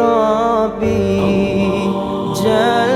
ربي جل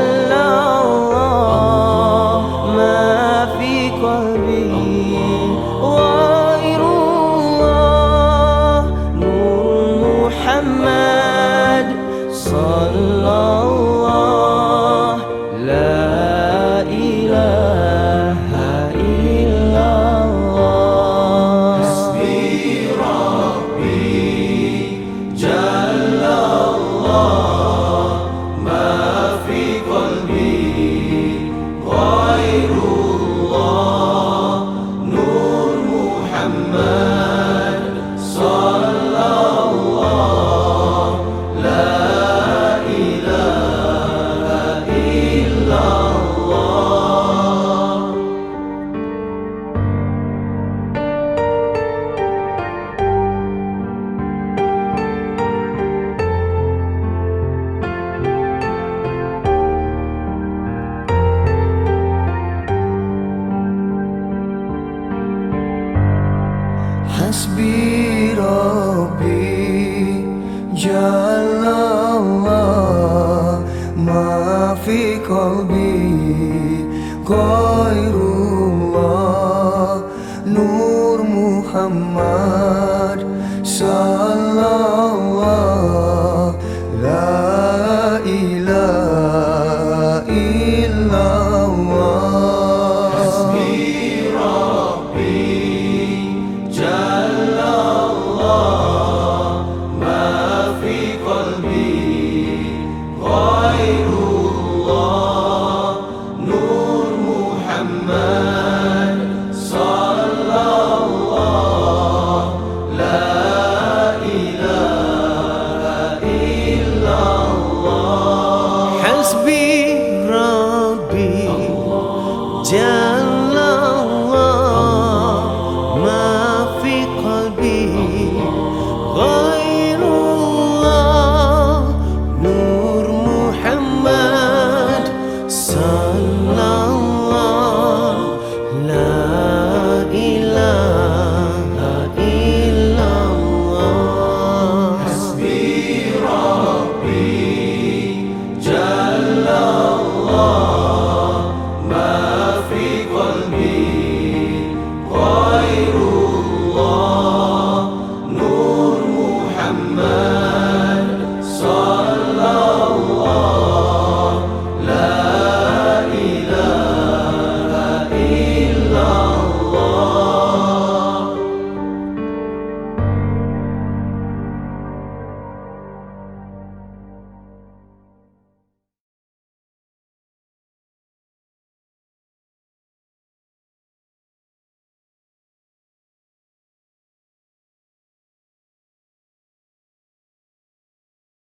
Hasbi Rabbi Jalla Allah Ma fi Nur Muhammad Sallallahu